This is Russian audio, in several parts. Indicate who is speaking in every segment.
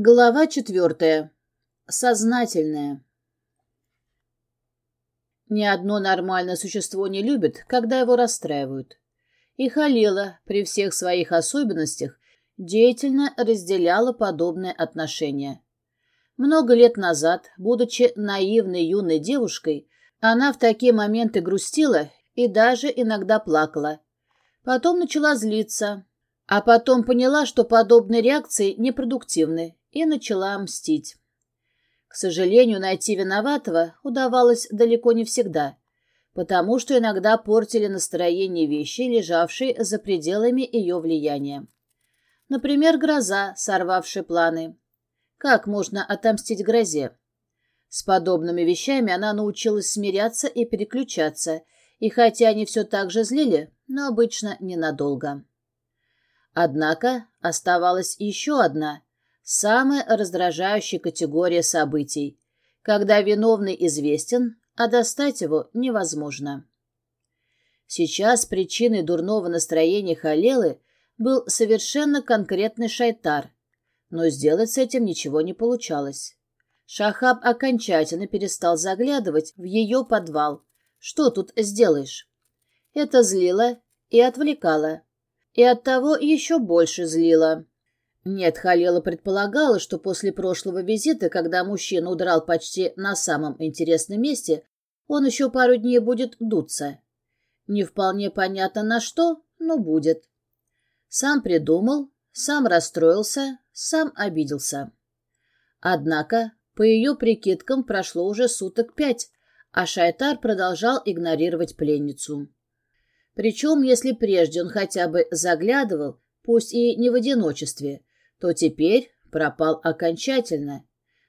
Speaker 1: Глава четвертая. Сознательная. Ни одно нормальное существо не любит, когда его расстраивают. И Халила, при всех своих особенностях, деятельно разделяла подобное отношение. Много лет назад, будучи наивной юной девушкой, она в такие моменты грустила и даже иногда плакала. Потом начала злиться, а потом поняла, что подобные реакции непродуктивны и начала мстить. К сожалению, найти виноватого удавалось далеко не всегда, потому что иногда портили настроение вещи, лежавшие за пределами ее влияния. Например, гроза, сорвавшая планы. Как можно отомстить грозе? С подобными вещами она научилась смиряться и переключаться, и хотя они все так же злили, но обычно ненадолго. Однако оставалась еще одна, самая раздражающая категория событий, когда виновный известен, а достать его невозможно. Сейчас причиной дурного настроения Халелы был совершенно конкретный шайтар, но сделать с этим ничего не получалось. Шахаб окончательно перестал заглядывать в ее подвал. Что тут сделаешь? Это злило и отвлекало, и оттого еще больше злило. Нет, Халила предполагала, что после прошлого визита, когда мужчина удрал почти на самом интересном месте, он еще пару дней будет дуться. Не вполне понятно на что, но будет. Сам придумал, сам расстроился, сам обиделся. Однако, по ее прикидкам, прошло уже суток пять, а Шайтар продолжал игнорировать пленницу. Причем, если прежде он хотя бы заглядывал, пусть и не в одиночестве, то теперь пропал окончательно.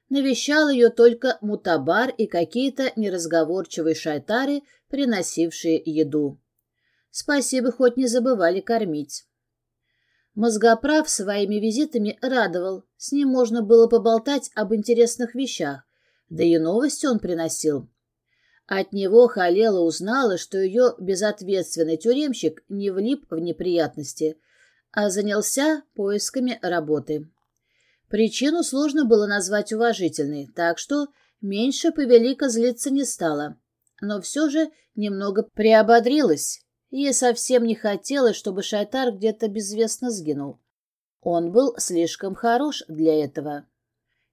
Speaker 1: Навещал ее только мутабар и какие-то неразговорчивые шайтары, приносившие еду. Спасибо, хоть не забывали кормить. Мозгоправ своими визитами радовал, с ним можно было поболтать об интересных вещах, да и новости он приносил. От него Халела узнала, что ее безответственный тюремщик не влип в неприятности – а занялся поисками работы. Причину сложно было назвать уважительной, так что меньше повелика злиться не стала. Но все же немного приободрилась. Ей совсем не хотелось, чтобы Шайтар где-то безвестно сгинул. Он был слишком хорош для этого.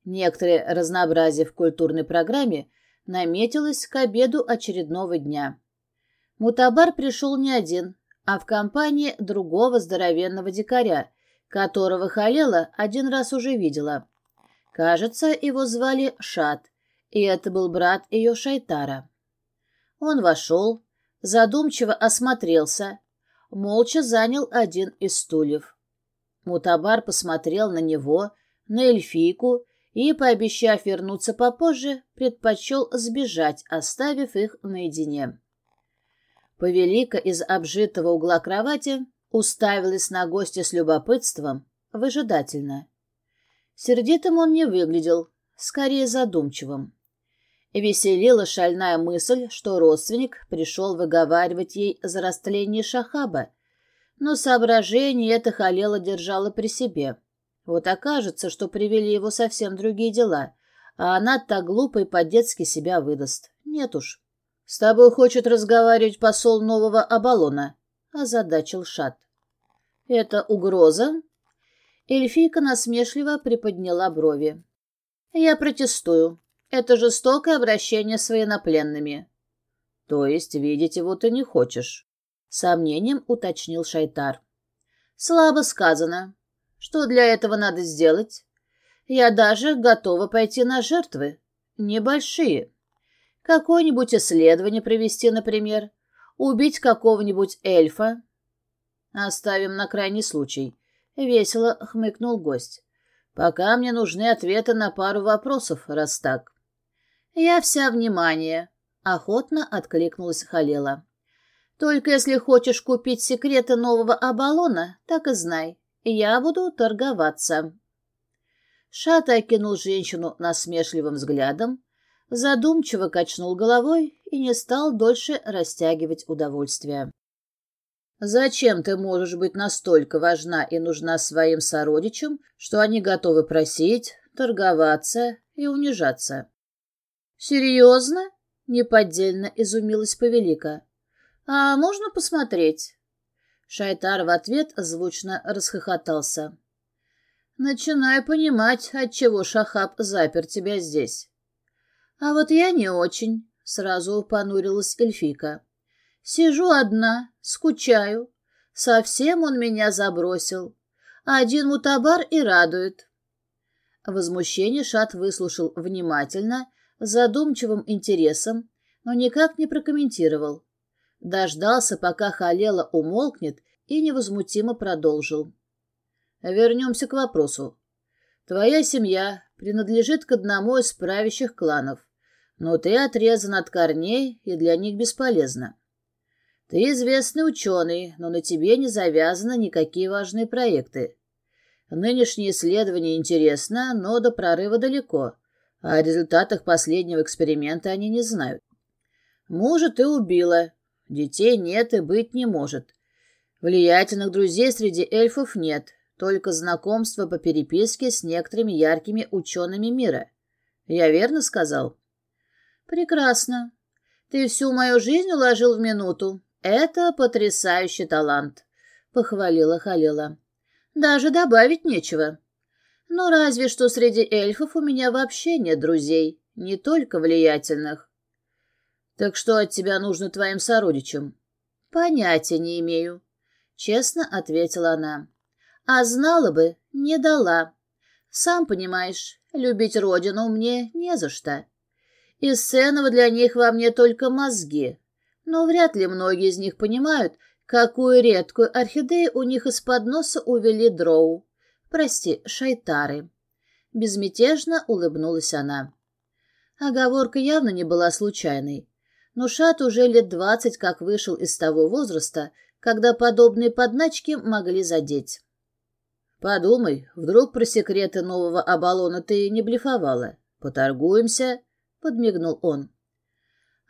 Speaker 1: Некоторое разнообразие в культурной программе наметилось к обеду очередного дня. Мутабар пришел не один, а в компании другого здоровенного дикаря, которого Халела один раз уже видела. Кажется, его звали Шат, и это был брат ее Шайтара. Он вошел, задумчиво осмотрелся, молча занял один из стульев. Мутабар посмотрел на него, на эльфийку и, пообещав вернуться попозже, предпочел сбежать, оставив их наедине. Повелика из обжитого угла кровати уставилась на гостя с любопытством, выжидательно. Сердитым он не выглядел, скорее задумчивым. Веселила шальная мысль, что родственник пришел выговаривать ей за растление Шахаба, но соображение это Халела держала при себе. Вот окажется, что привели его совсем другие дела, а она так глупо и по-детски себя выдаст. Нет уж. «С тобой хочет разговаривать посол нового Абалона», — озадачил Шат. «Это угроза?» Эльфийка насмешливо приподняла брови. «Я протестую. Это жестокое обращение с военнопленными». «То есть видеть его ты не хочешь?» — сомнением уточнил Шайтар. «Слабо сказано. Что для этого надо сделать? Я даже готова пойти на жертвы. Небольшие». Какое-нибудь исследование провести, например. Убить какого-нибудь эльфа. Оставим на крайний случай. Весело хмыкнул гость. Пока мне нужны ответы на пару вопросов, раз так. Я вся внимание. Охотно откликнулась Халела. Только если хочешь купить секреты нового Абалона, так и знай. Я буду торговаться. Шата окинул женщину насмешливым взглядом, задумчиво качнул головой и не стал дольше растягивать удовольствие. «Зачем ты можешь быть настолько важна и нужна своим сородичам, что они готовы просить, торговаться и унижаться. «Серьезно?» — неподдельно изумилась Повелика. «А можно посмотреть?» Шайтар в ответ звучно расхохотался. «Начинаю понимать, отчего Шахаб запер тебя здесь». «А вот я не очень», — сразу понурилась эльфика. «Сижу одна, скучаю. Совсем он меня забросил. Один мутабар и радует». Возмущение Шат выслушал внимательно, задумчивым интересом, но никак не прокомментировал. Дождался, пока Халела умолкнет, и невозмутимо продолжил. Вернемся к вопросу. Твоя семья принадлежит к одному из правящих кланов, но ты отрезан от корней и для них бесполезна. Ты известный ученый, но на тебе не завязаны никакие важные проекты. Нынешнее исследование интересно, но до прорыва далеко, а о результатах последнего эксперимента они не знают. Мужа ты убила, детей нет и быть не может. Влиятельных друзей среди эльфов нет, только знакомство по переписке с некоторыми яркими учеными мира. Я верно сказал? Прекрасно. Ты всю мою жизнь уложил в минуту. Это потрясающий талант, похвалила Халила. Даже добавить нечего. Ну, разве что среди эльфов у меня вообще нет друзей, не только влиятельных. Так что от тебя нужно твоим сородичам? Понятия не имею, честно ответила она. А знала бы, не дала. Сам понимаешь, любить родину мне не за что. Из ценного для них во мне только мозги. Но вряд ли многие из них понимают, какую редкую орхидею у них из-под носа увели дроу. Прости, шайтары. Безмятежно улыбнулась она. Оговорка явно не была случайной. Но Шат уже лет двадцать как вышел из того возраста, когда подобные подначки могли задеть. Подумай, вдруг про секреты нового Абалона ты не блефовала. Поторгуемся, — подмигнул он.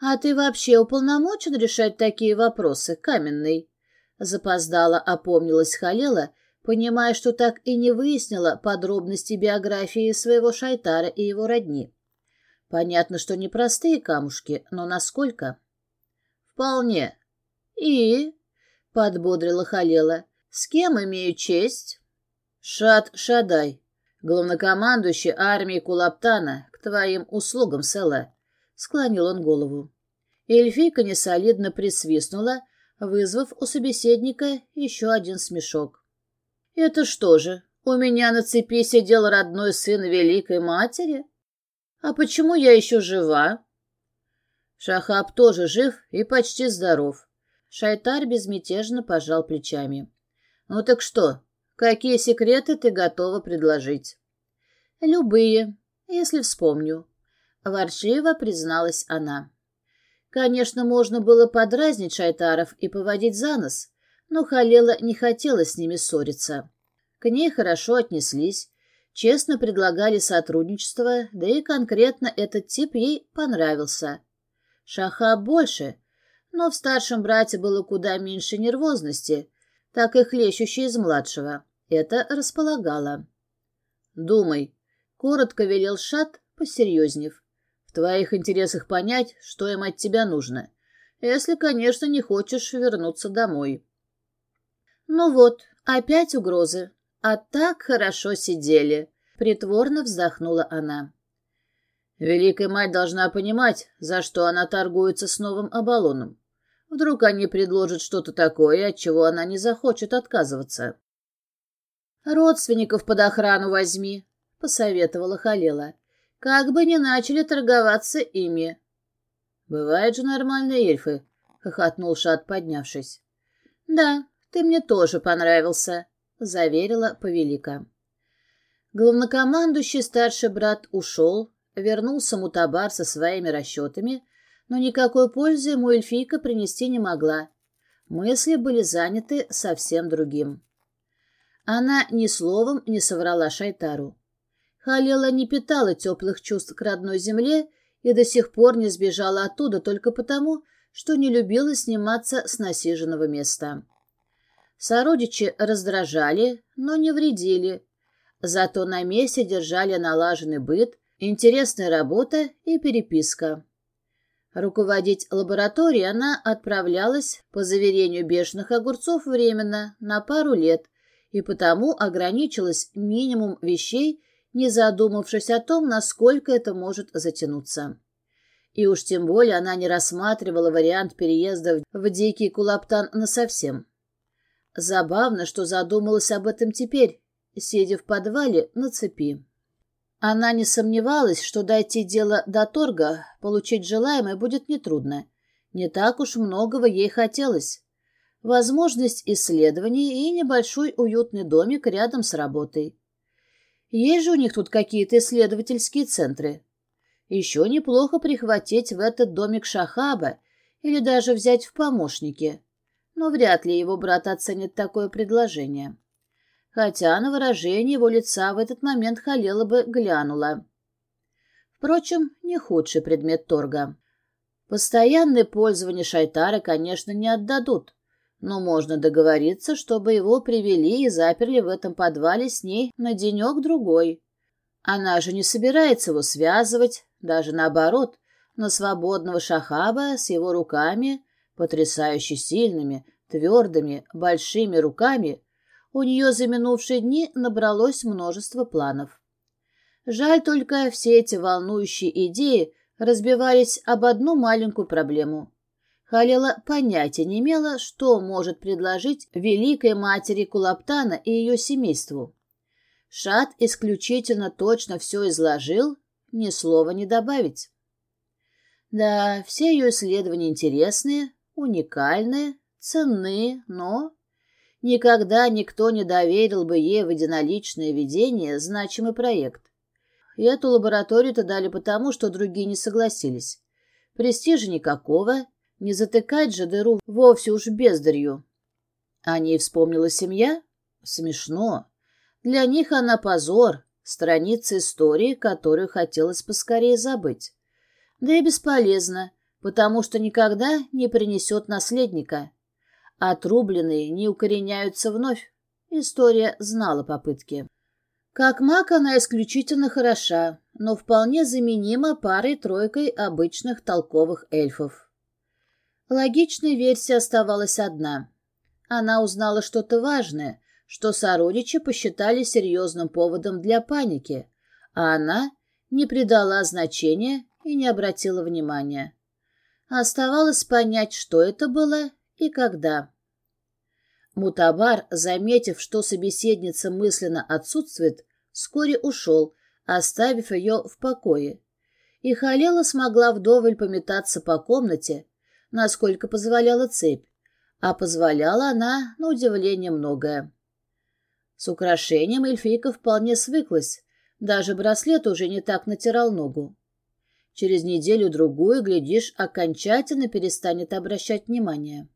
Speaker 1: А ты вообще уполномочен решать такие вопросы, каменный? Запоздала опомнилась Халела, понимая, что так и не выяснила подробности биографии своего Шайтара и его родни. Понятно, что не простые камушки, но насколько? Вполне. И? Подбодрила Халела. С кем имею честь? Шад Шадай, главнокомандующий армией Кулаптана, твоим услугам, Села, склонил он голову. Эльфийка несолидно присвистнула, вызвав у собеседника еще один смешок. «Это что же, у меня на цепи сидел родной сын Великой Матери? А почему я еще жива?» Шахаб тоже жив и почти здоров. Шайтар безмятежно пожал плечами. «Ну так что, Какие секреты ты готова предложить? Любые, если вспомню. Ворчливо призналась она. Конечно, можно было подразнить шайтаров и поводить за нос, но Халела не хотела с ними ссориться. К ней хорошо отнеслись, честно предлагали сотрудничество, да и конкретно этот тип ей понравился. Шаха больше, но в старшем брате было куда меньше нервозности, так и хлещущей из младшего. Это располагало. «Думай», — коротко велел Шат, посерьезнев. «В твоих интересах понять, что им от тебя нужно, если, конечно, не хочешь вернуться домой». «Ну вот, опять угрозы. А так хорошо сидели», — притворно вздохнула она. «Великая мать должна понимать, за что она торгуется с новым Абалоном. Вдруг они предложат что-то такое, от чего она не захочет отказываться. «Родственников под охрану возьми», — посоветовала Халела. «Как бы не начали торговаться ими». «Бывают же нормальные эльфы», — хохотнул Шат, поднявшись. «Да, ты мне тоже понравился», — заверила Повелика. Главнокомандующий старший брат ушел, вернулся Мутабар со своими расчетами, но никакой пользы ему эльфийка принести не могла. Мысли были заняты совсем другим. Она ни словом не соврала Шайтару. Халела не питала теплых чувств к родной земле и до сих пор не сбежала оттуда только потому, что не любила сниматься с насиженного места. Сородичи раздражали, но не вредили, Зато на месте держали налаженный быт, интересная работа и переписка. Руководить лабораторией она отправлялась, по заверению бешеных огурцов, временно, на пару лет, и потому ограничилась минимум вещей, не задумавшись о том, насколько это может затянуться. И уж тем более она не рассматривала вариант переезда в Дикий Кулаптан насовсем. Забавно, что задумалась об этом теперь, сидя в подвале на цепи. Она не сомневалась, что дойти дело до торга, получить желаемое будет нетрудно. Не так уж многого ей хотелось. Возможность исследований и небольшой уютный домик рядом с работой. Есть же у них тут какие-то исследовательские центры. Еще неплохо прихватить в этот домик Шахаба или даже взять в помощники. Но вряд ли его брат оценит такое предложение хотя на выражение его лица в этот момент Халела бы глянула. Впрочем, не худший предмет торга. Постоянное пользование Шайтара, конечно, не отдадут, но можно договориться, чтобы его привели и заперли в этом подвале с ней на денек-другой. Она же не собирается его связывать, даже наоборот, на свободного шахаба с его руками, потрясающе сильными, твердыми, большими руками, у нее за минувшие дни набралось множество планов. Жаль только, все эти волнующие идеи разбивались об одну маленькую проблему. Халила понятия не имела, что может предложить великой матери Кулаптана и ее семейству. Шат исключительно точно все изложил, ни слова не добавить. Да, все ее исследования интересные, уникальные, ценные, но Никогда никто не доверил бы ей в единоличное ведение значимый проект. И эту лабораторию-то дали потому, что другие не согласились. Престижа никакого, не затыкать же дыру вовсе уж бездарью. О ней вспомнила семья? Смешно. Для них она позор, страница истории, которую хотелось поскорее забыть. Да и бесполезно, потому что никогда не принесет наследника. Отрубленные не укореняются вновь. История знала попытки. Как маг она исключительно хороша, но вполне заменима парой-тройкой обычных толковых эльфов. Логичная версия оставалась одна. Она узнала что-то важное, что сородичи посчитали серьезным поводом для паники, а она не придала значения и не обратила внимания. Оставалось понять, что это было и когда. Мутабар, заметив, что собеседница мысленно отсутствует, вскоре ушел, оставив ее в покое. И Халела смогла вдоволь пометаться по комнате, насколько позволяла цепь, а позволяла она, на удивление, многое. С украшением эльфийка вполне свыклась, даже браслет уже не так натирал ногу. Через неделю-другую, глядишь, окончательно перестанет обращать внимание.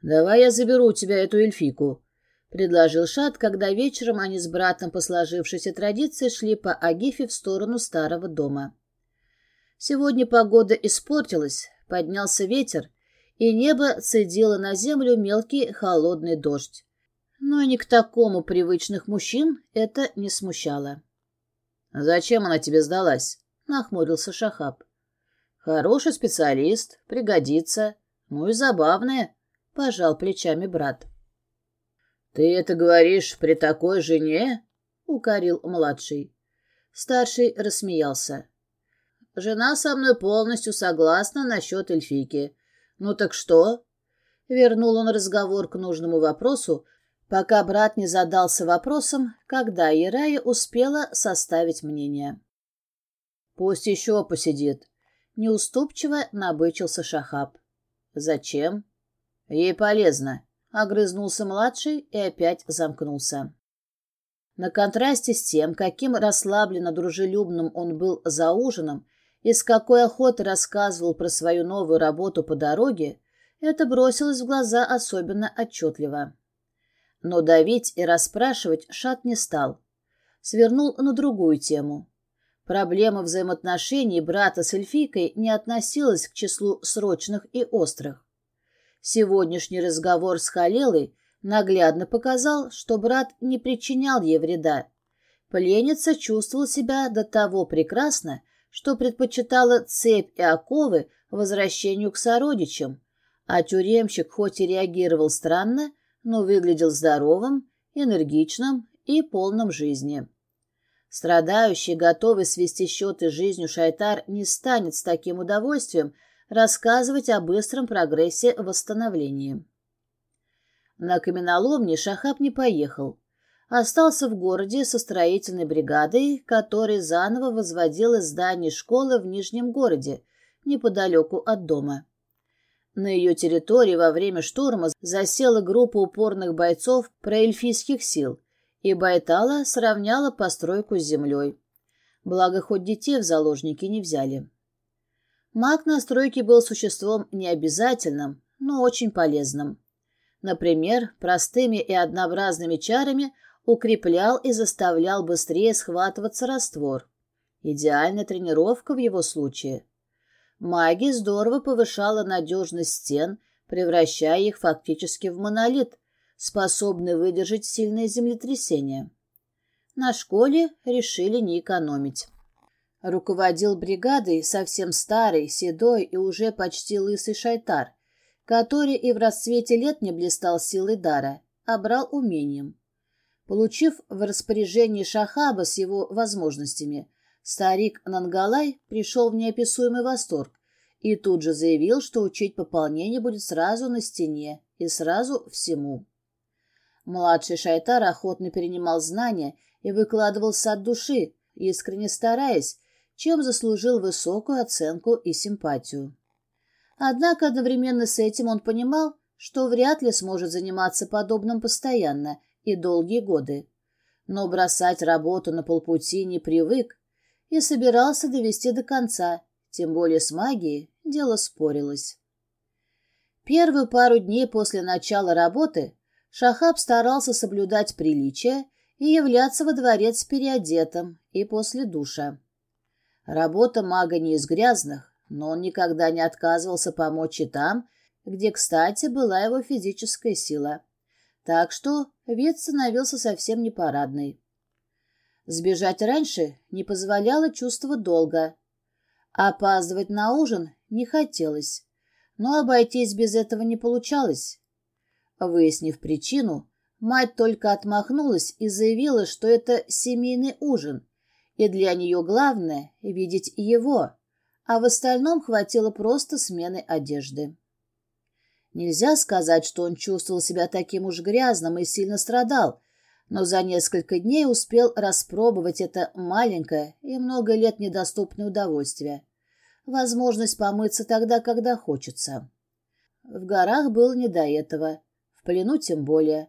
Speaker 1: «Давай я заберу у тебя эту эльфику», — предложил Шат, когда вечером они с братом по сложившейся традиции шли по Агифе в сторону старого дома. Сегодня погода испортилась, поднялся ветер, и небо цедило на землю мелкий холодный дождь. Но и ни к такому привычных мужчин это не смущало. «Зачем она тебе сдалась?» — нахмурился Шахаб. «Хороший специалист, пригодится. Ну и забавная», — пожал плечами брат. «Ты это говоришь при такой жене?» — укорил младший. Старший рассмеялся. «Жена со мной полностью согласна насчет эльфийки. Ну так что?» Вернул он разговор к нужному вопросу, пока брат не задался вопросом, когда Ирая успела составить мнение. «Пусть еще посидит», — неуступчиво набычился Шахаб. «Зачем?» «Ей полезно», — огрызнулся младший и опять замкнулся. На контрасте с тем, каким расслабленно дружелюбным он был за ужином и с какой охотой рассказывал про свою новую работу по дороге, это бросилось в глаза особенно отчетливо. Но давить и расспрашивать Шат не стал. Свернул на другую тему. Проблема взаимоотношений брата с эльфийкой не относилась к числу срочных и острых. Сегодняшний разговор с Халелой наглядно показал, что брат не причинял ей вреда. Пленница чувствовала себя до того прекрасно, что предпочитала цепь и оковы возвращению к сородичам, а тюремщик хоть и реагировал странно, но выглядел здоровым, энергичным и полным жизни. Страдающий, готовый свести счеты с жизнью Шайтар не станет с таким удовольствием рассказывать о быстром прогрессе восстановления. На каменоломне Шахаб не поехал. Остался в городе со строительной бригадой, которая заново возводила здание школы в Нижнем городе, неподалеку от дома. На ее территории во время штурма засела группа упорных бойцов проэльфийских сил, и Байтала сравняла постройку с землей. Благо, хоть детей в заложники не взяли. Маг на стройке был существом необязательным, но очень полезным. Например, простыми и однообразными чарами укреплял и заставлял быстрее схватываться раствор. Идеальная тренировка в его случае. Магия здорово повышала надежность стен, превращая их фактически в монолит, способный выдержать сильное землетрясение. На школе решили не экономить. Руководил бригадой совсем старый, седой и уже почти лысый шайтар, который и в расцвете лет не блистал силой дара, а брал умением. Получив в распоряжении Шахаба с его возможностями, Старик Нангалай пришел в неописуемый восторг и тут же заявил, что учить пополнение будет сразу на стене и сразу всему. Младший Шайтар охотно перенимал знания и выкладывался от души, искренне стараясь, чем заслужил высокую оценку и симпатию. Однако одновременно с этим он понимал, что вряд ли сможет заниматься подобным постоянно и долгие годы. Но бросать работу на полпути не привык и собирался довести до конца, тем более с магией дело спорилось. Первые пару дней после начала работы Шахаб старался соблюдать приличия и являться во дворец переодетым и после душа. Работа мага не из грязных, но он никогда не отказывался помочь и там, где, кстати, была его физическая сила. Так что вид становился совсем непарадный. Сбежать раньше не позволяло чувство долга. Опаздывать на ужин не хотелось, но обойтись без этого не получалось. Выяснив причину, мать только отмахнулась и заявила, что это семейный ужин, и для нее главное — видеть его, а в остальном хватило просто смены одежды. Нельзя сказать, что он чувствовал себя таким уж грязным и сильно страдал, но за несколько дней успел распробовать это маленькое и много лет недоступное удовольствие. Возможность помыться тогда, когда хочется. В горах было не до этого, в плену тем более.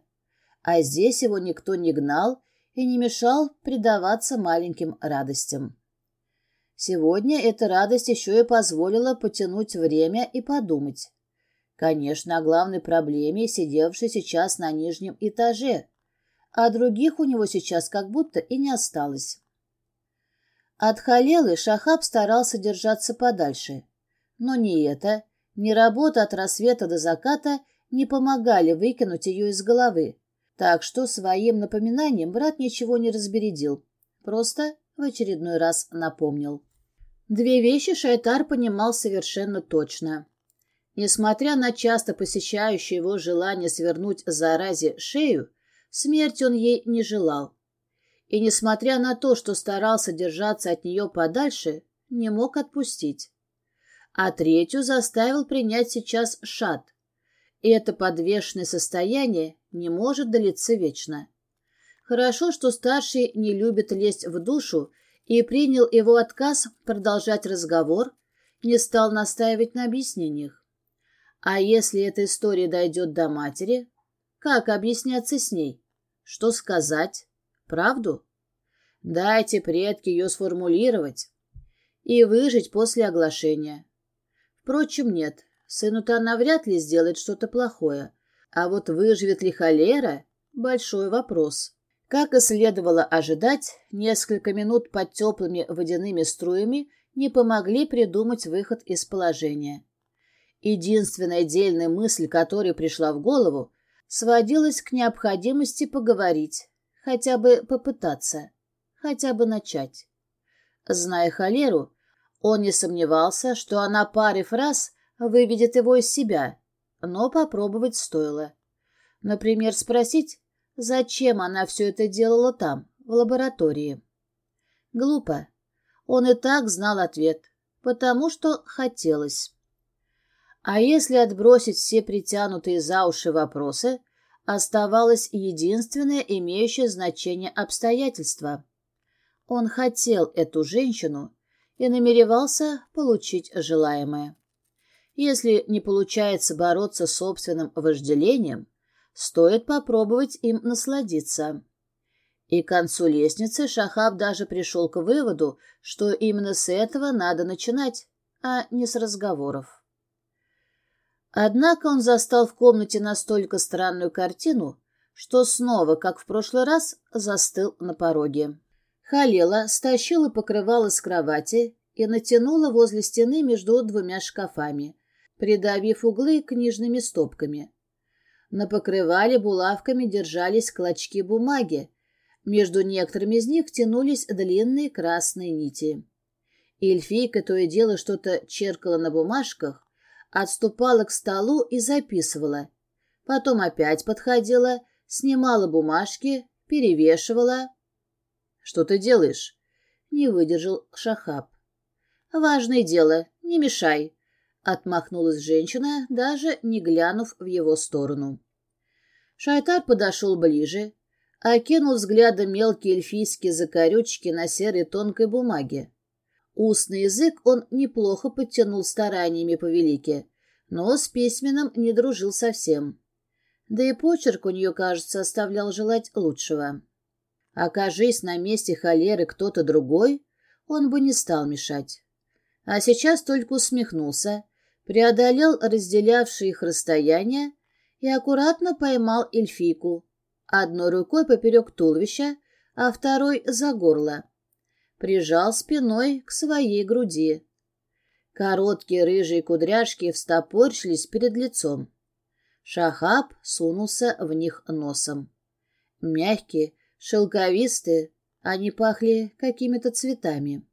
Speaker 1: А здесь его никто не гнал и не мешал предаваться маленьким радостям. Сегодня эта радость еще и позволила потянуть время и подумать. Конечно, о главной проблеме, сидевшей сейчас на нижнем этаже — а других у него сейчас как будто и не осталось. От Халелы Шахаб старался держаться подальше. Но ни это, ни работа от рассвета до заката не помогали выкинуть ее из головы, так что своим напоминанием брат ничего не разбередил, просто в очередной раз напомнил. Две вещи Шайтар понимал совершенно точно. Несмотря на часто посещающее его желание свернуть заразе шею, Смерть он ей не желал. И, несмотря на то, что старался держаться от нее подальше, не мог отпустить. А третью заставил принять сейчас шат. И это подвешенное состояние не может длиться вечно. Хорошо, что старший не любит лезть в душу и принял его отказ продолжать разговор, не стал настаивать на объяснениях. А если эта история дойдет до матери, как объясняться с ней? Что сказать? Правду? Дайте предки ее сформулировать и выжить после оглашения. Впрочем, нет, сыну-то она вряд ли сделает что-то плохое, а вот выживет ли холера – большой вопрос. Как и следовало ожидать, несколько минут под теплыми водяными струями не помогли придумать выход из положения. Единственная дельная мысль, которая пришла в голову, сводилась к необходимости поговорить, хотя бы попытаться. хотя бы начать. Зная холеру, он не сомневался, что она парой фраз выведет его из себя, но попробовать стоило. Например, спросить, зачем она все это делала там, в лаборатории. Глупо. Он и так знал ответ, потому что хотелось. А если отбросить все притянутые за уши вопросы, оставалось единственное имеющее значение обстоятельство. Он хотел эту женщину и намеревался получить желаемое. Если не получается бороться с собственным вожделением, стоит попробовать им насладиться. И к концу лестницы Шахаб даже пришел к выводу, что именно с этого надо начинать, а не с разговоров. Однако он застал в комнате настолько странную картину, что снова, как в прошлый раз, застыл на пороге. Халила стащила покрывало с кровати и натянула возле стены между двумя шкафами, придавив углы книжными стопками. На покрывале булавками держались клочки бумаги, между некоторыми из них тянулись длинные красные нити. Эльфийка то и дело что-то черкала на бумажках, отступала к столу и записывала. Потом опять подходила, снимала бумажки, перевешивала, что ты делаешь? Не выдержал Шахаб. Важное дело, не мешай. Отмахнулась женщина, даже не глянув в его сторону. Шайтар подошел ближе, окинул взглядом мелкие эльфийские закорючки на серой тонкой бумаге. Устный язык он неплохо подтянул стараниями повелики, но с письменным не дружил совсем. Да и почерк у нее, кажется, оставлял желать лучшего. Окажись на месте холеры кто-то другой, он бы не стал мешать. А сейчас только усмехнулся, преодолел разделявшие их расстояние и аккуратно поймал эльфийку, одной рукой поперек туловища, а второй за горло. Прижал спиной к своей груди. Короткие рыжие кудряшки встопорщились перед лицом. Шахаб сунулся в них носом. Мягкие, шелковистые, они пахли какими-то цветами.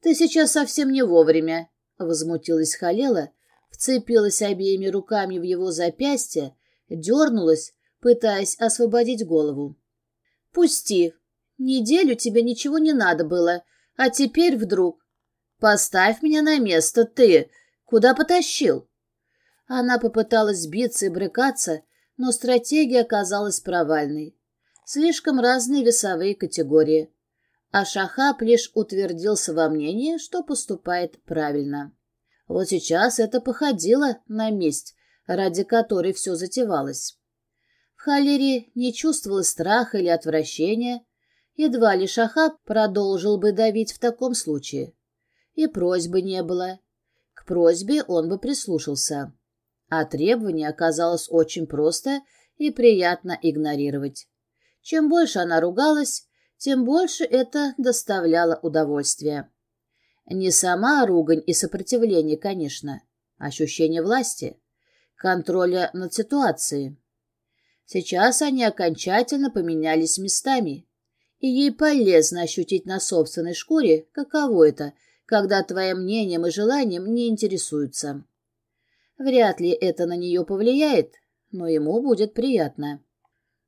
Speaker 1: «Ты сейчас совсем не вовремя», — возмутилась Халела, вцепилась обеими руками в его запястье, дернулась, пытаясь освободить голову. «Пусти. Неделю тебе ничего не надо было, а теперь вдруг...» «Поставь меня на место, ты! Куда потащил?» Она попыталась сбиться и брыкаться, но стратегия оказалась провальной. Слишком разные весовые категории. А Шахаб лишь утвердился во мнении, что поступает правильно. Вот сейчас это походило на месть, ради которой все затевалось. В Халере не чувствовалось страха или отвращения, едва ли Шахаб продолжил бы давить в таком случае. И просьбы не было. К просьбе он бы прислушался. А требование оказалось очень просто и приятно игнорировать. Чем больше она ругалась, тем больше это доставляло удовольствие. Не сама ругань и сопротивление, конечно, ощущение власти, контроля над ситуацией. Сейчас они окончательно поменялись местами, и ей полезно ощутить на собственной шкуре, каково это, когда твоим мнением и желанием не интересуются. Вряд ли это на нее повлияет, но ему будет приятно.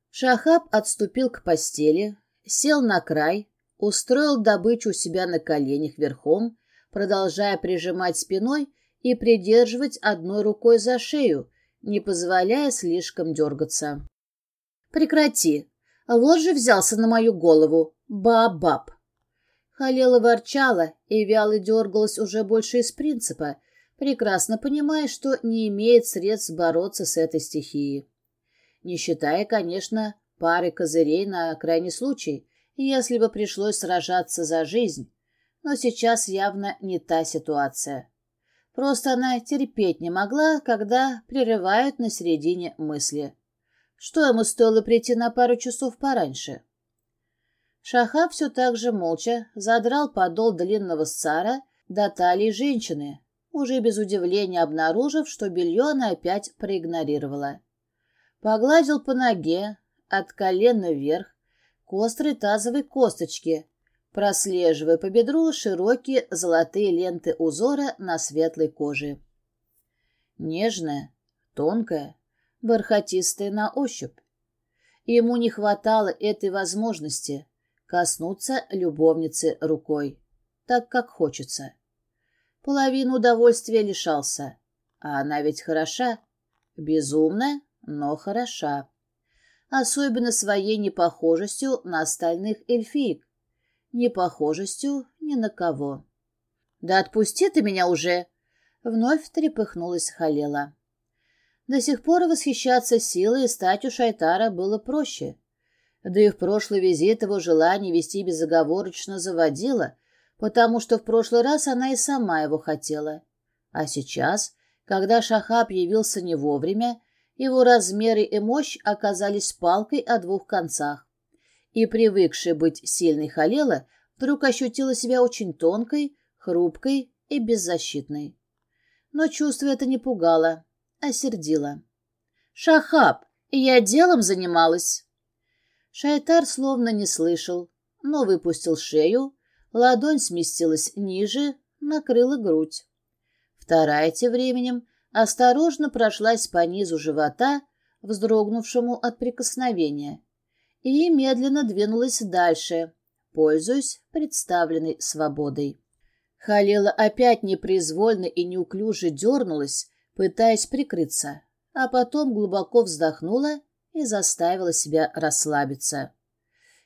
Speaker 1: Шахаб отступил к постели, сел на край, устроил добычу у себя на коленях верхом, продолжая прижимать спиной и придерживать одной рукой за шею, не позволяя слишком дергаться. «Прекрати! Вот же взялся на мою голову! Ба-баб!» Халела ворчала и вяло дергалась уже больше из принципа, прекрасно понимая, что не имеет средств бороться с этой стихией не считая, конечно, пары козырей на крайний случай, если бы пришлось сражаться за жизнь. Но сейчас явно не та ситуация. Просто она терпеть не могла, когда прерывают на середине мысли. Что ему стоило прийти на пару часов пораньше? Шахаб все так же молча задрал подол длинного сцара до талии женщины, уже без удивления обнаружив, что белье она опять проигнорировала. Погладил по ноге, от колена вверх, к острой тазовой косточке, прослеживая по бедру широкие золотые ленты узора на светлой коже. Нежная, тонкая, бархатистая на ощупь. Ему не хватало этой возможности коснуться любовницы рукой, так как хочется. Половину удовольствия лишался, а она ведь хороша, безумная, но хороша. Особенно своей непохожестью на остальных эльфиек, непохожестью ни на кого. «Да отпусти ты меня уже!» Вновь трепыхнулась Халела. До сих пор восхищаться силой и статью Шайтара было проще. Да и в прошлый визит его желание вести безоговорочно заводило, потому что в прошлый раз она и сама его хотела. А сейчас, когда Шахаб явился не вовремя, его размеры и мощь оказались палкой о двух концах. И привыкшая быть сильной Халела вдруг ощутила себя очень тонкой, хрупкой и беззащитной. Но чувство это не пугало, осердила. «Шахаб, я делом занималась!» Шайтар словно не слышал, но выпустил шею, ладонь сместилась ниже, накрыла грудь. Вторая тем временем осторожно прошлась по низу живота, вздрогнувшему от прикосновения, и медленно двинулась дальше, пользуясь представленной свободой. Халила опять непроизвольно и неуклюже дернулась, пытаясь прикрыться, а потом глубоко вздохнула и заставила себя расслабиться.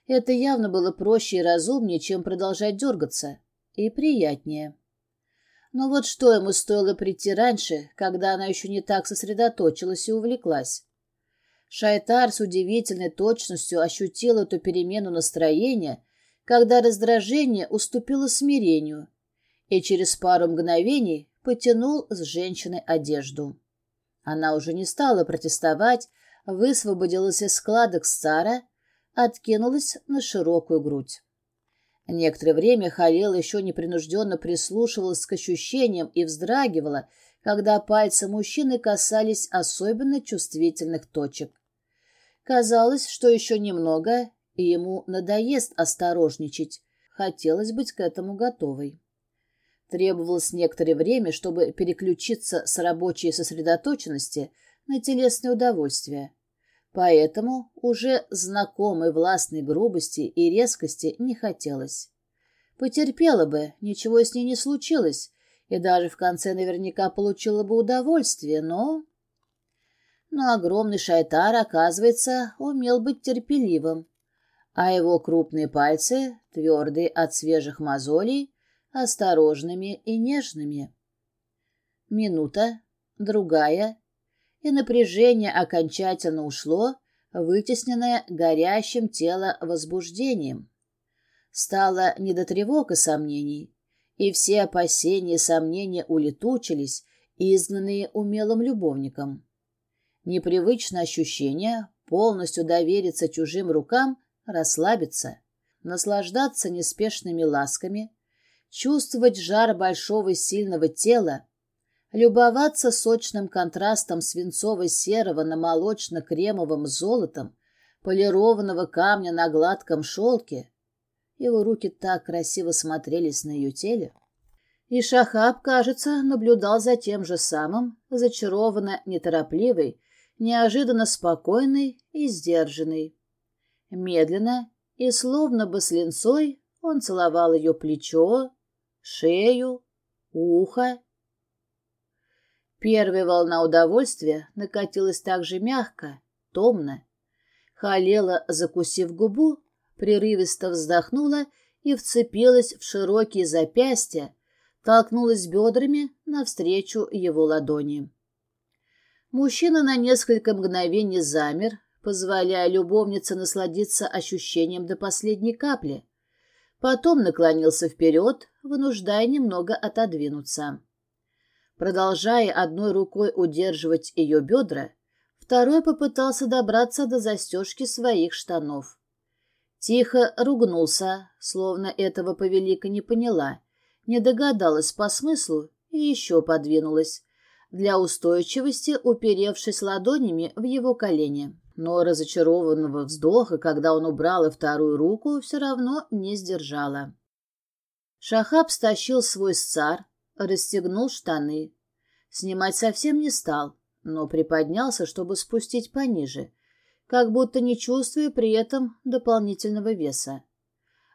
Speaker 1: Это явно было проще и разумнее, чем продолжать дергаться, и приятнее. Но вот что ему стоило прийти раньше, когда она еще не так сосредоточилась и увлеклась. Шайтар с удивительной точностью ощутил эту перемену настроения, когда раздражение уступило смирению, и через пару мгновений потянул с женщины одежду. Она уже не стала протестовать, высвободилась из складок Сара, откинулась на широкую грудь. Некоторое время Халила еще непринужденно прислушивалась к ощущениям и вздрагивала, когда пальцы мужчины касались особенно чувствительных точек. Казалось, что еще немного, и ему надоест осторожничать. Хотелось быть к этому готовой. Требовалось некоторое время, чтобы переключиться с рабочей сосредоточенности на телесное удовольствие. Поэтому уже знакомой властной грубости и резкости не хотелось. Потерпела бы, ничего с ней не случилось, и даже в конце наверняка получила бы удовольствие, но... Но огромный шайтар, оказывается, умел быть терпеливым, а его крупные пальцы, твердые от свежих мозолей, осторожными и нежными. Минута, другая, и напряжение окончательно ушло, вытесненное горящим тело возбуждением. Стало не до тревог и сомнений, и все опасения и сомнения улетучились, изгнанные умелым любовником. Непривычное ощущение полностью довериться чужим рукам, расслабиться, наслаждаться неспешными ласками, чувствовать жар большого сильного тела, любоваться сочным контрастом свинцово-серого на молочно-кремовом золотом, полированного камня на гладком шелке. Его руки так красиво смотрелись на ее теле. И Шахаб, кажется, наблюдал за тем же самым, зачарованно неторопливый, неожиданно спокойный и сдержанный. Медленно и словно бы с линцой он целовал ее плечо, шею, ухо. Первая волна удовольствия накатилась так же мягко, томно. Халела, закусив губу, прерывисто вздохнула и вцепилась в широкие запястья, толкнулась бедрами навстречу его ладони. Мужчина на несколько мгновений замер, позволяя любовнице насладиться ощущением до последней капли. Потом наклонился вперед, вынуждая немного отодвинуться. Продолжая одной рукой удерживать ее бедра, второй попытался добраться до застежки своих штанов. Тихо ругнулся, словно этого повелика не поняла, не догадалась по смыслу и еще подвинулась, для устойчивости уперевшись ладонями в его колени. но разочарованного вздоха, когда он убрал и вторую руку, все равно не сдержала. Шахаб стащил свой сцар, расстегнул штаны. Снимать совсем не стал, но приподнялся, чтобы спустить пониже, как будто не чувствуя при этом дополнительного веса.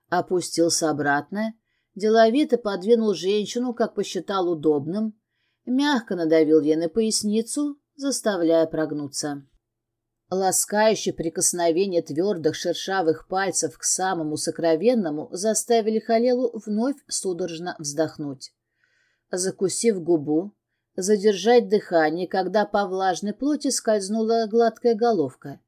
Speaker 1: Опустился обратно, деловито подвинул женщину, как посчитал удобным, мягко надавил ей на поясницу, заставляя прогнуться. Ласкающее прикосновение твердых шершавых пальцев к самому сокровенному заставили Халелу вновь судорожно вздохнуть. Закусив губу, задержать дыхание, когда по влажной плоти скользнула гладкая головка.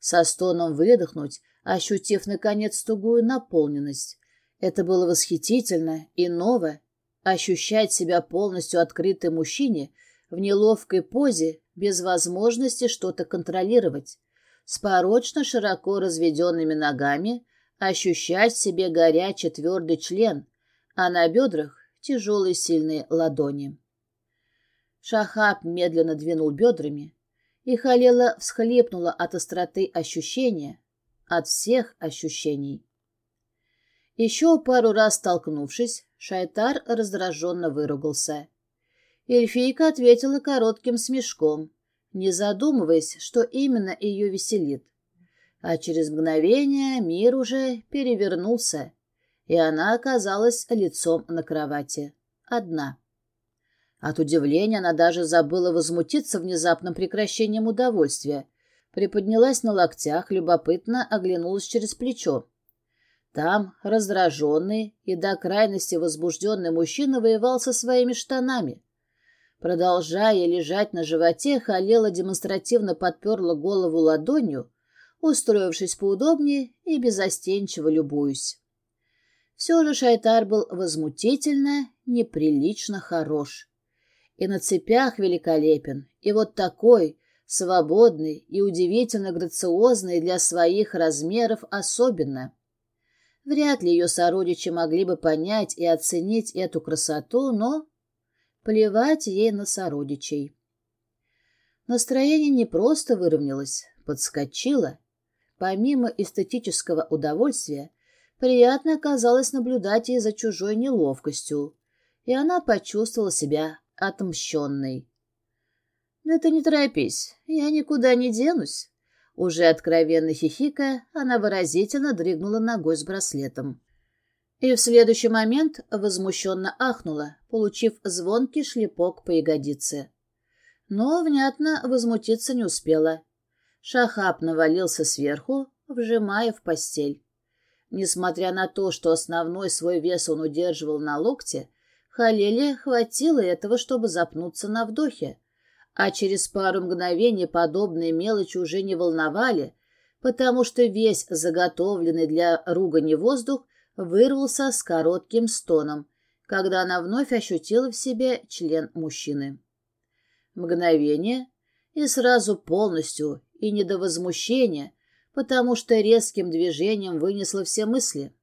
Speaker 1: Со стоном выдохнуть, ощутив, наконец, тугую наполненность. Это было восхитительно и ново. Ощущать себя полностью открытой мужчине в неловкой позе, без возможности что-то контролировать, с порочно широко разведенными ногами, ощущать в себе горячий твердый член, а на бедрах тяжелые сильные ладони. Шахаб медленно двинул бедрами, и Халела всхлепнула от остроты ощущения, от всех ощущений. Еще пару раз столкнувшись, Шайтар раздраженно выругался. Эльфийка ответила коротким смешком, не задумываясь, что именно ее веселит. А через мгновение мир уже перевернулся, и она оказалась лицом на кровати. Одна. От удивления она даже забыла возмутиться внезапным прекращением удовольствия. Приподнялась на локтях, любопытно оглянулась через плечо. Там раздраженный и до крайности возбужденный мужчина воевал со своими штанами. Продолжая лежать на животе, Халела демонстративно подперла голову ладонью, устроившись поудобнее и безостенчиво любуюсь. Все же Шайтар был возмутительно, неприлично хорош. И на цепях великолепен, и вот такой, свободный и удивительно грациозный для своих размеров особенно. Вряд ли ее сородичи могли бы понять и оценить эту красоту, но плевать ей на сородичей. Настроение не просто выровнялось, подскочило. Помимо эстетического удовольствия, приятно оказалось наблюдать и за чужой неловкостью, и она почувствовала себя отмщенной. «Ну ты не торопись, я никуда не денусь». Уже откровенно хихикая, она выразительно дрыгнула ногой с браслетом. И в следующий момент возмущенно ахнула, получив звонкий шлепок по ягодице. Но внятно возмутиться не успела. Шахаб навалился сверху, вжимая в постель. Несмотря на то, что основной свой вес он удерживал на локте, Халеле хватило этого, чтобы запнуться на вдохе, а через пару мгновений подобные мелочи уже не волновали, потому что весь заготовленный для ругани воздух вырвался с коротким стоном, когда она вновь ощутила в себе член мужчины. Мгновение, и сразу полностью, и не до возмущения, потому что резким движением вынесла все мысли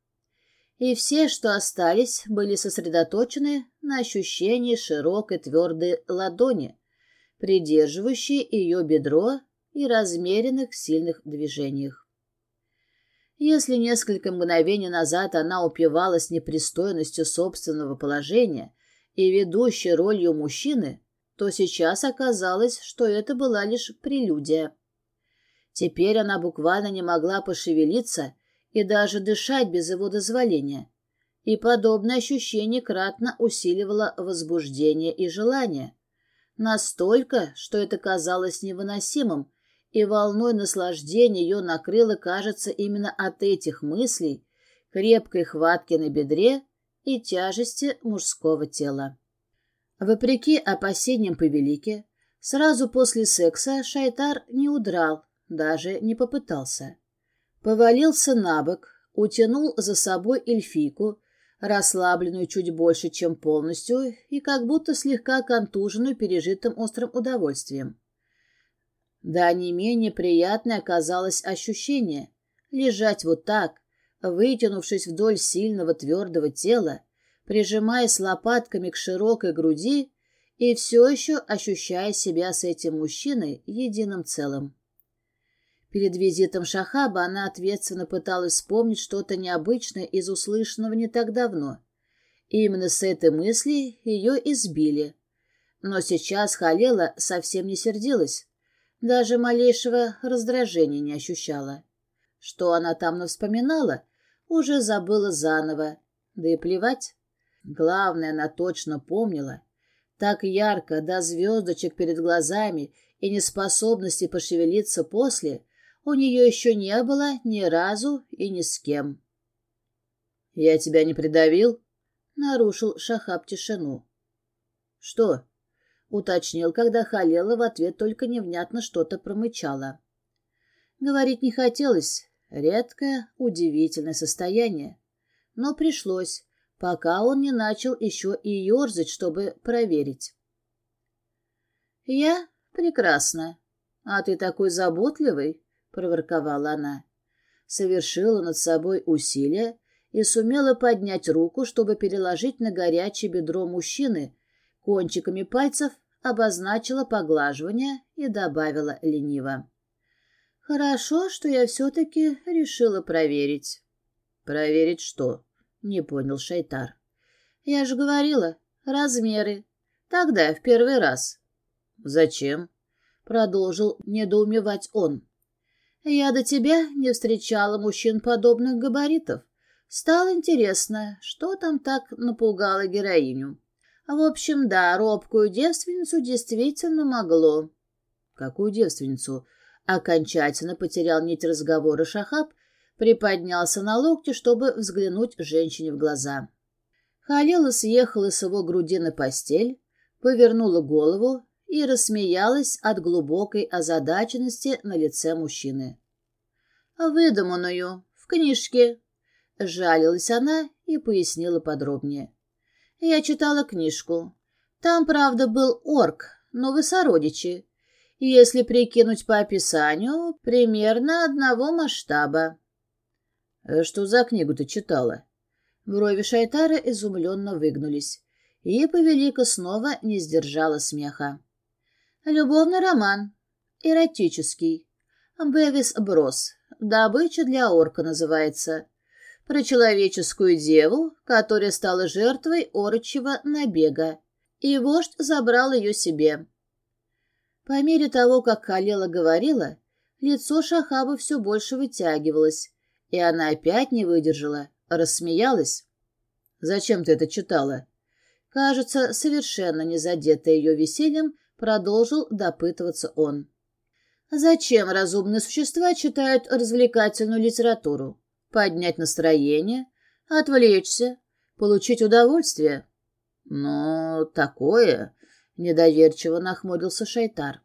Speaker 1: и все, что остались, были сосредоточены на ощущении широкой твердой ладони, придерживающей ее бедро и размеренных сильных движениях. Если несколько мгновений назад она упивалась непристойностью собственного положения и ведущей ролью мужчины, то сейчас оказалось, что это была лишь прелюдия. Теперь она буквально не могла пошевелиться и даже дышать без его дозволения. И подобное ощущение кратно усиливало возбуждение и желание. Настолько, что это казалось невыносимым, и волной наслаждения ее накрыло, кажется, именно от этих мыслей, крепкой хватки на бедре и тяжести мужского тела. Вопреки опасениям повелики, сразу после секса Шайтар не удрал, даже не попытался. Повалился на бок, утянул за собой эльфийку, расслабленную чуть больше, чем полностью, и как будто слегка контуженную пережитым острым удовольствием. Да, не менее приятное оказалось ощущение — лежать вот так, вытянувшись вдоль сильного твердого тела, прижимаясь лопатками к широкой груди и все еще ощущая себя с этим мужчиной единым целым. Перед визитом Шахаба она ответственно пыталась вспомнить что-то необычное из услышанного не так давно. И именно с этой мысли ее избили. Но сейчас Халела совсем не сердилась. Даже малейшего раздражения не ощущала. Что она там навспоминала, уже забыла заново. Да и плевать. Главное, она точно помнила. Так ярко, до звездочек перед глазами и неспособности пошевелиться после, у нее еще не было ни разу и ни с кем. «Я тебя не придавил?» — нарушил Шахаб тишину. «Что?» — уточнил, когда Халела в ответ только невнятно что-то промычала. Говорить не хотелось. Редкое, удивительное состояние. Но пришлось, пока он не начал еще и ерзать, чтобы проверить. «Я прекрасно. А ты такой заботливый?» — проворковала она. Совершила над собой усилие и сумела поднять руку, чтобы переложить на горячее бедро мужчины, кончиками пальцев обозначила поглаживание и добавила лениво. «Хорошо, что я все-таки решила проверить». «Проверить что?» — не понял Шайтар. «Я же говорила, размеры. Тогда, в первый раз». «Зачем?» — продолжил недоумевать он. Я до тебя не встречала мужчин подобных габаритов. Стало интересно, что там так напугало героиню. В общем, да, робкую девственницу действительно могло. Какую девственницу? Окончательно потерял нить разговора Шахаб, приподнялся на локте, чтобы взглянуть женщине в глаза. Халила съехала с его груди на постель, повернула голову и рассмеялась от глубокой озадаченности на лице мужчины. «Выдуманную, в книжке», — жалилась она и пояснила подробнее. «Я читала книжку. Там, правда, был орк, но вы сородичи. Если прикинуть по описанию, примерно одного масштаба».
Speaker 2: «Что за книгу ты читала?»
Speaker 1: Брови Шайтара изумленно выгнулись, и Повелика снова не сдержала смеха. Любовный роман. Эротический. Бевис Брос. Добыча для орка называется. Про человеческую деву, которая стала жертвой орочьего набега. И вождь забрал ее себе. По мере того, как Халела говорила, лицо Шахаба все больше вытягивалось, и она опять не выдержала, рассмеялась.
Speaker 2: «Зачем ты это читала?»
Speaker 1: Кажется, совершенно не задетая ее весельем, Продолжил допытываться он. Зачем разумные существа читают развлекательную литературу? Поднять настроение, отвлечься, получить удовольствие?
Speaker 2: Ну, такое, недоверчиво нахмурился Шайтар.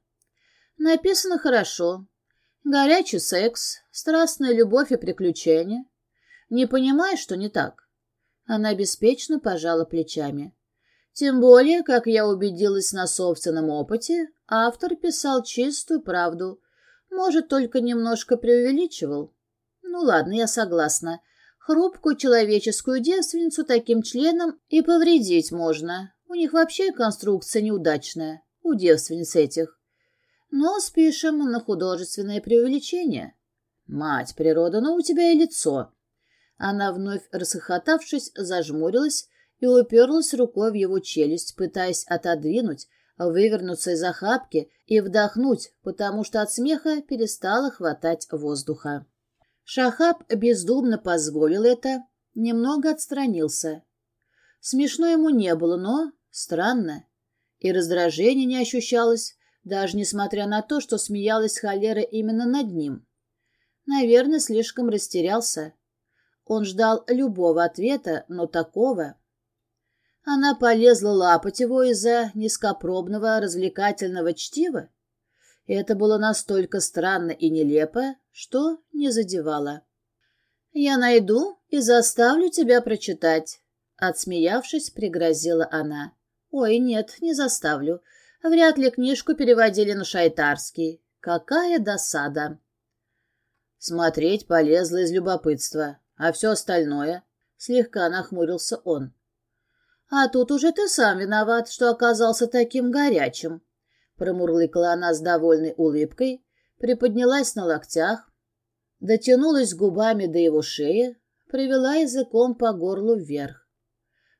Speaker 1: Написано хорошо. Горячий секс, страстная любовь и приключения. Не понимаешь, что не так? Она беспечно пожала плечами. Тем более, как я убедилась на собственном опыте, автор писал чистую правду, может, только немножко преувеличивал. Ну ладно, я согласна. Хрупкую человеческую девственницу таким членом и повредить можно. У них вообще конструкция неудачная, у девственниц этих. Но спишем на художественное преувеличение. Мать природа, ну у тебя и лицо. Она, вновь расхохотавшись, зажмурилась, и уперлась рукой в его челюсть, пытаясь отодвинуть, вывернуться из охапки и вдохнуть, потому что от смеха перестало хватать воздуха. Шахаб бездумно позволил это, немного отстранился. Смешно ему не было, но странно. И раздражения не ощущалось, даже несмотря на то, что смеялась холера именно над ним. Наверное, слишком растерялся. Он ждал любого ответа, но такого... Она полезла лапать его из-за низкопробного развлекательного чтива? Это было настолько странно и нелепо, что не задевало. «Я найду и заставлю тебя прочитать», — отсмеявшись, пригрозила она. «Ой, нет, не заставлю. Вряд ли книжку переводили на шайтарский. Какая досада!»
Speaker 2: Смотреть полезла из любопытства, а все остальное... Слегка нахмурился он.
Speaker 1: А тут уже ты сам виноват, что оказался таким горячим. Промурлыкала она с довольной улыбкой, приподнялась на локтях, дотянулась губами до его шеи, привела языком по горлу вверх.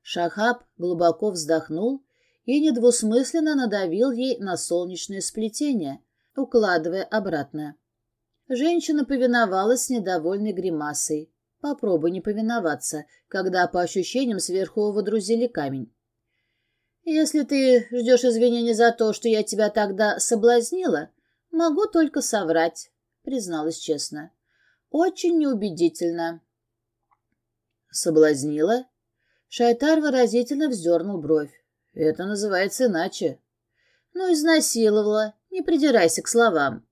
Speaker 1: Шахаб глубоко вздохнул и недвусмысленно надавил ей на солнечное сплетение, укладывая обратно. Женщина повиновалась с недовольной гримасой. Попробуй не повиноваться, когда по ощущениям сверху водрузили камень. Если ты ждешь извинений за то, что я тебя тогда соблазнила, могу только соврать, призналась честно. Очень неубедительно. Соблазнила? Шайтар выразительно вздернул бровь. Это называется иначе. Ну, изнасиловала. Не придирайся к словам.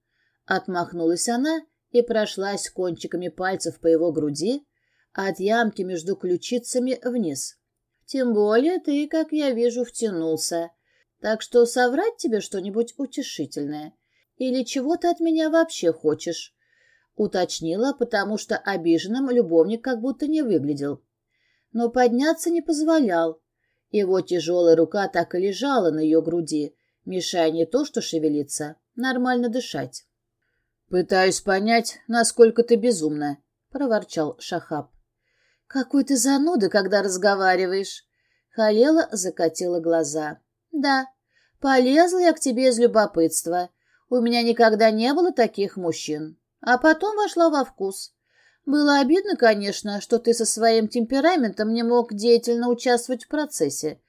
Speaker 1: Отмахнулась она и прошлась кончиками пальцев по его груди, от ямки между ключицами вниз. Тем более ты, как я вижу, втянулся. Так что соврать тебе что-нибудь утешительное. Или чего ты от меня вообще хочешь?» Уточнила, потому что обиженным любовник как будто не выглядел. Но подняться не позволял. Его тяжелая рука так и лежала на ее груди, мешая не то что шевелиться, нормально дышать. «Пытаюсь понять, насколько ты безумна», — проворчал Шахаб. «Какой ты зануда, когда разговариваешь!» Халела закатила глаза. «Да, полезла я к тебе из любопытства. У меня никогда не было таких мужчин. А потом вошла во вкус. Было обидно, конечно, что ты со своим темпераментом не мог деятельно участвовать в процессе.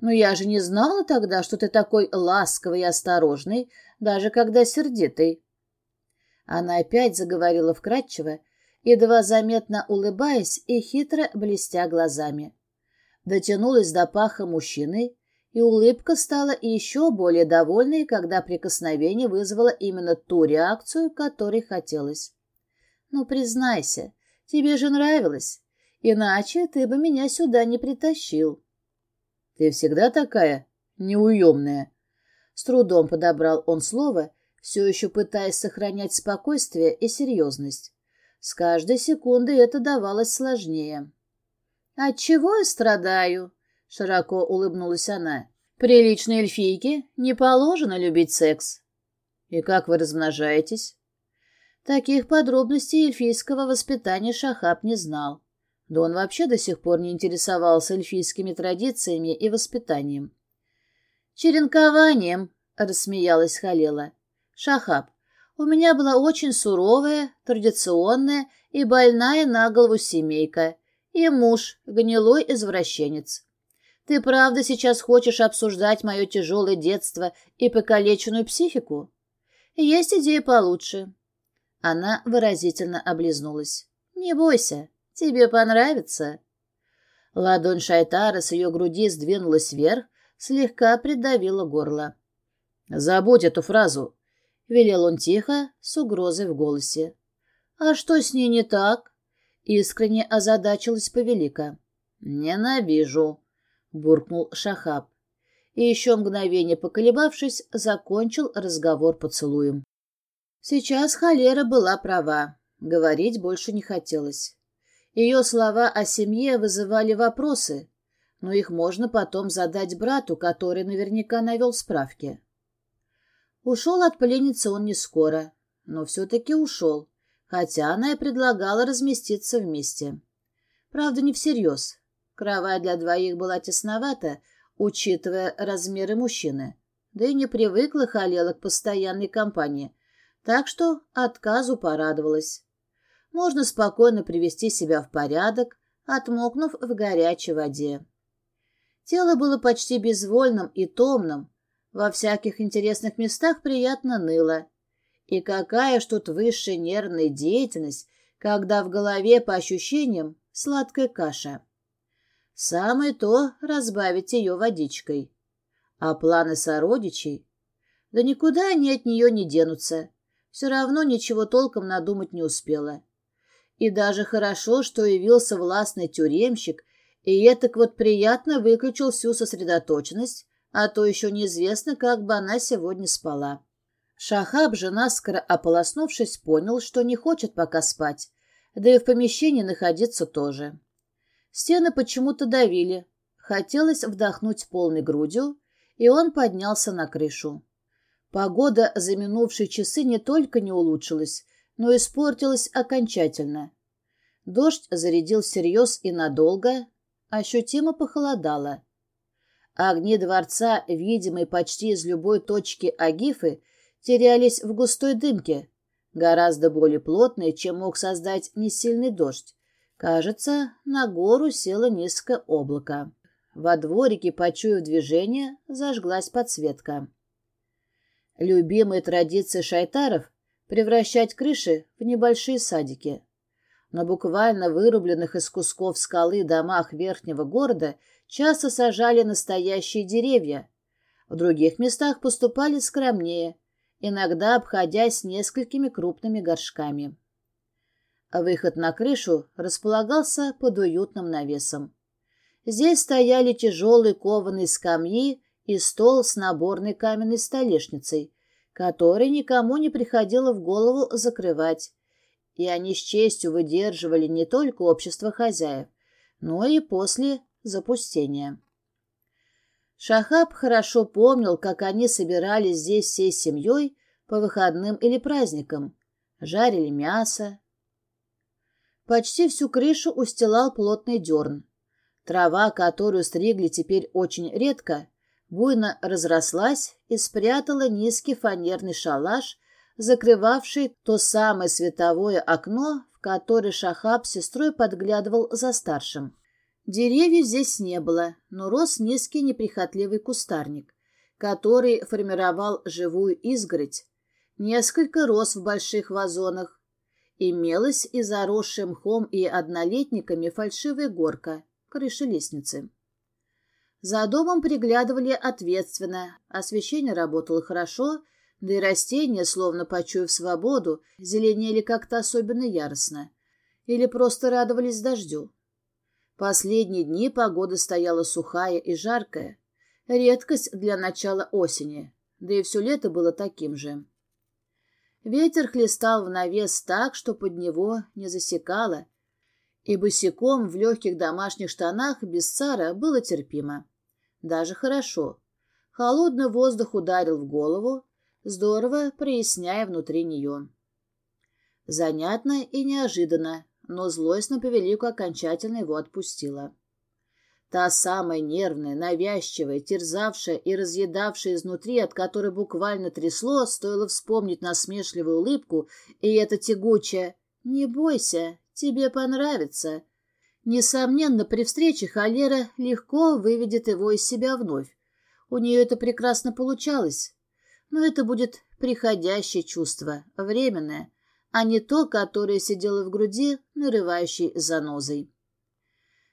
Speaker 1: Но я же не знала тогда, что ты такой ласковый и осторожный, даже когда сердитый». Она опять заговорила вкратчиво, едва заметно улыбаясь и хитро блестя глазами. Дотянулась до паха мужчины, и улыбка стала еще более довольной, когда прикосновение вызвало именно ту реакцию, которой хотелось. «Ну, признайся, тебе же нравилось, иначе ты бы меня сюда не притащил». «Ты всегда такая неуемная?» С трудом подобрал он слово, все еще пытаясь сохранять спокойствие и серьезность. С каждой секундой это давалось сложнее. «От чего я страдаю?» — широко улыбнулась она. «Приличной эльфийке не положено любить секс». «И как вы размножаетесь?» Таких подробностей эльфийского воспитания Шахаб не знал. Да он вообще до сих пор не интересовался эльфийскими традициями и воспитанием. «Черенкованием», — рассмеялась Халела. «Шахаб, у меня была очень суровая, традиционная и больная на голову семейка, и муж, гнилой извращенец. Ты правда сейчас хочешь обсуждать мое тяжелое детство и покалеченную психику? Есть идея получше. Она выразительно облизнулась. Не бойся, тебе понравится. Ладонь Шайтара с ее груди сдвинулась вверх, слегка придавила горло. «Забудь эту фразу. — велел он тихо, с угрозой в голосе. «А что с ней не так?» — искренне озадачилась повелика. «Ненавижу», — буркнул Шахаб. И еще мгновение поколебавшись, закончил разговор поцелуем. Сейчас холера была права. Говорить больше не хотелось. Ее слова о семье вызывали вопросы, но их можно потом задать брату, который наверняка навел справки. Ушел от пленницы он не скоро, но все-таки ушел, хотя она и предлагала разместиться вместе. Правда, не всерьез. Кровать для двоих была тесновата, учитывая размеры мужчины, да и не привыкла Халела к постоянной компании, так что отказу порадовалась. Можно спокойно привести себя в порядок, отмокнув в горячей воде. Тело было почти безвольным и томным, во всяких интересных местах приятно ныло. И какая ж тут высшая нервная деятельность, когда в голове, по ощущениям, сладкая каша. Самое то разбавить ее водичкой. А планы сородичей? Да никуда они от нее не денутся. Все равно ничего толком надумать не успела. И даже хорошо, что явился властный тюремщик, и этак вот приятно выключил всю сосредоточенность, а то еще неизвестно, как бы она сегодня спала. Шахаб же, наскоро ополоснувшись, понял, что не хочет пока спать, да и в помещении находиться тоже. Стены почему-то давили, хотелось вдохнуть полной грудью, и он поднялся на крышу. Погода за минувшие часы не только не улучшилась, но испортилась окончательно. Дождь зарядил всерьез и надолго, ощутимо похолодало. Огни дворца, видимые почти из любой точки Агифы, терялись в густой дымке, гораздо более плотной, чем мог создать несильный дождь. Кажется, на гору село низкое облако. Во дворике, почуяв движение, зажглась подсветка. Любимая традиция шайтаров — превращать крыши в небольшие садики. На буквально вырубленных из кусков скалы домах верхнего города часто сажали настоящие деревья. В других местах поступали скромнее, иногда обходясь несколькими крупными горшками. Выход на крышу располагался под уютным навесом. Здесь стояли тяжелые кованые скамьи и стол с наборной каменной столешницей, который никому не приходило в голову закрывать, и они с честью выдерживали не только общество хозяев, но и после запустения. Шахаб хорошо помнил, как они собирались здесь всей семьей по выходным или праздникам, жарили мясо. Почти всю крышу устилал плотный дерн. Трава, которую стригли теперь очень редко, буйно разрослась и спрятала низкий фанерный шалаш, закрывавший то самое световое окно, в которое Шахаб с сестрой подглядывал за старшим. Деревьев здесь не было, но рос низкий неприхотливый кустарник, который формировал живую изгородь. Несколько рос в больших вазонах. Имелась и заросшая мхом и однолетниками фальшивая горка, крыши лестницы. За домом приглядывали ответственно, освещение работало хорошо, да и растения, словно почуяв свободу, зеленели как-то особенно яростно. Или просто радовались дождю. Последние дни погода стояла сухая и жаркая. Редкость для начала осени, да и все лето было таким же. Ветер хлестал в навес так, что под него не засекало, и босиком в легких домашних штанах без цара было терпимо. Даже хорошо. Холодный воздух ударил в голову, здорово проясняя внутри нее. Занятно и неожиданно, но злость на повелику окончательно его отпустила. Та самая нервная, навязчивая, терзавшая и разъедавшая изнутри, от которой буквально трясло, стоило вспомнить насмешливую улыбку, и это тягучее «Не бойся, тебе понравится», Несомненно, при встрече холера легко выведет его из себя вновь. У нее это прекрасно получалось. Но это будет приходящее чувство, временное, а не то, которое сидело в груди, нарывающей занозой.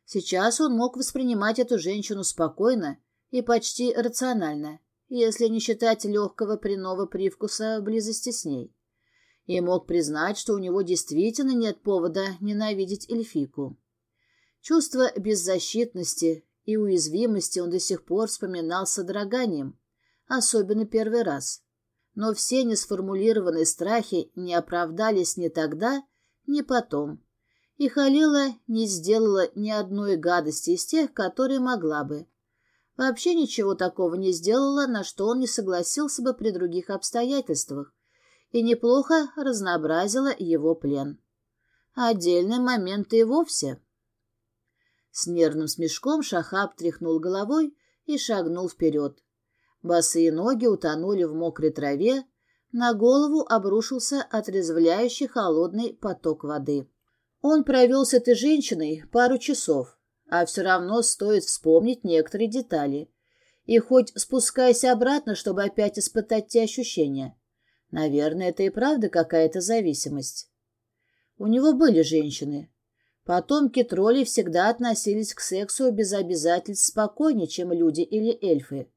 Speaker 1: Сейчас он мог воспринимать эту женщину спокойно и почти рационально, если не считать легкого приного привкуса близости с ней. И мог признать, что у него действительно нет повода ненавидеть эльфику. Чувство беззащитности и уязвимости он до сих пор вспоминал с содроганием, особенно первый раз. Но все несформулированные страхи не оправдались ни тогда, ни потом. И Халила не сделала ни одной гадости из тех, которые могла бы. Вообще ничего такого не сделала, на что он не согласился бы при других обстоятельствах, и неплохо разнообразила его плен. Отдельные моменты и вовсе. С нервным смешком Шахаб тряхнул головой и шагнул вперед. Босые ноги утонули в мокрой траве, на голову обрушился отрезвляющий холодный поток воды. Он провел с этой женщиной пару часов, а все равно стоит вспомнить некоторые детали. И хоть спускайся обратно, чтобы опять испытать те ощущения. Наверное, это и правда какая-то зависимость. У него были женщины, Потомки троллей всегда относились к сексу без обязательств спокойнее, чем люди или эльфы.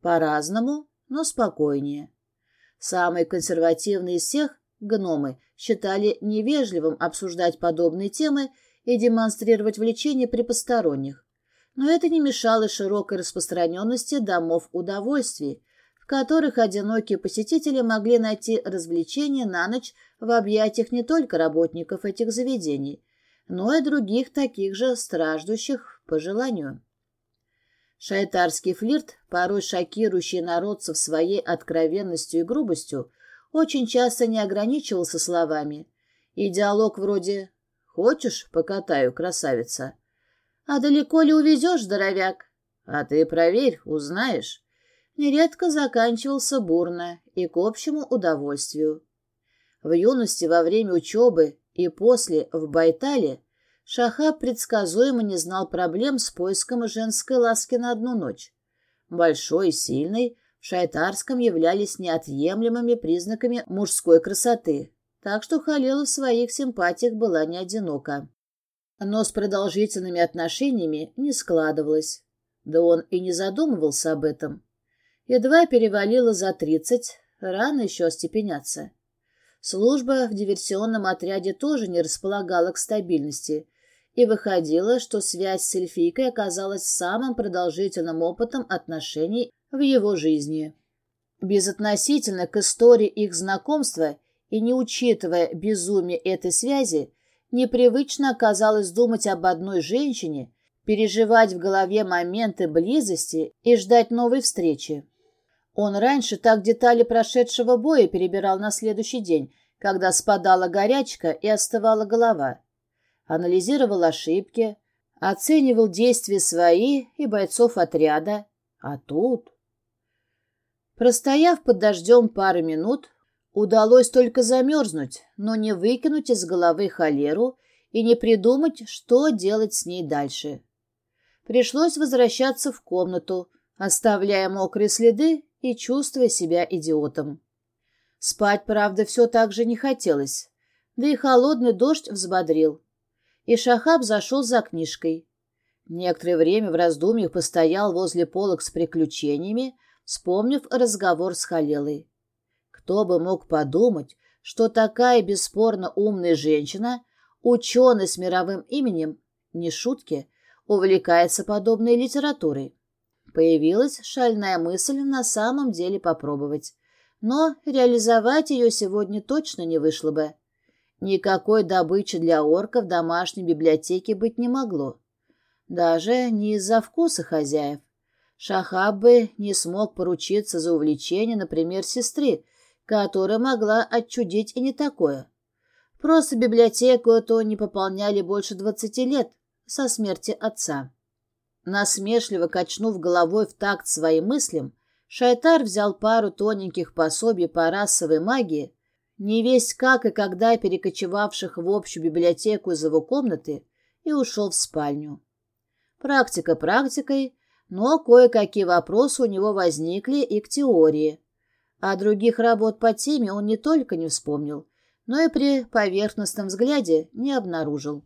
Speaker 1: По-разному, но спокойнее. Самые консервативные из всех, гномы, считали невежливым обсуждать подобные темы и демонстрировать влечение при посторонних. Но это не мешало широкой распространенности домов удовольствий, в которых одинокие посетители могли найти развлечения на ночь в объятиях не только работников этих заведений, но и других таких же страждущих по желанию. Шайтарский флирт, порой шокирующий народцев своей откровенностью и грубостью, очень часто не ограничивался словами. И диалог вроде «Хочешь, покатаю, красавица?» «А далеко ли увезешь, здоровяк?» «А ты проверь, узнаешь». Нередко заканчивался бурно и к общему удовольствию. В юности, во время учебы и после в Байтале Шахаб предсказуемо не знал проблем с поиском женской ласки на одну ночь. Большой сильный в шайтарском являлись неотъемлемыми признаками мужской красоты, так что Халила в своих симпатиях была не одинока. Но с продолжительными отношениями не складывалось. Да он и не задумывался об этом. Едва перевалило за тридцать, рано еще остепеняться. Служба в диверсионном отряде тоже не располагала к стабильности, и выходило, что связь с эльфийкой оказалась самым продолжительным опытом отношений в его жизни. Безотносительно к истории их знакомства и не учитывая безумие этой связи, непривычно оказалось думать об одной женщине, переживать в голове моменты близости и ждать новой встречи. Он раньше так детали прошедшего боя перебирал на следующий день, когда спадала горячка и остывала голова. Анализировал ошибки, оценивал действия свои и бойцов отряда. А тут... Простояв под дождем пару минут, удалось только замерзнуть, но не выкинуть из головы холеру и не придумать, что делать с ней дальше. Пришлось возвращаться в комнату, оставляя мокрые следы и чувствуя себя идиотом. Спать, правда, все так же не хотелось, да и холодный дождь взбодрил. И Шахаб зашел за книжкой. Некоторое время в раздумьях постоял возле полок с приключениями, вспомнив разговор с Халилой. Кто бы мог подумать, что такая бесспорно умная женщина, ученый с мировым именем, не шутки, увлекается подобной литературой. Появилась шальная мысль на самом деле попробовать. Но реализовать ее сегодня точно не вышло бы. Никакой добычи для орка в домашней библиотеке быть не могло. Даже не из-за вкуса хозяев. Шахаб бы не смог поручиться за увлечение, например, сестры, которая могла отчудить и не такое. Просто библиотеку эту не пополняли больше двадцати лет со смерти отца. Насмешливо качнув головой в такт своим мыслям, Шайтар взял пару тоненьких пособий по расовой магии, не весь как и когда перекочевавших в общую библиотеку из его комнаты, и ушел в спальню. Практика практикой, но кое-какие вопросы у него возникли и к теории. А других работ по теме он не только не вспомнил, но и при поверхностном взгляде не обнаружил.